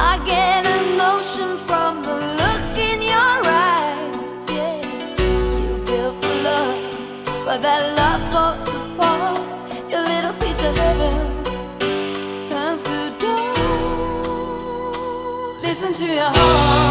I get a notion from the look in your eyes. You built love, but that love falls apart. Your little piece of heaven turns to dust. Listen to your heart.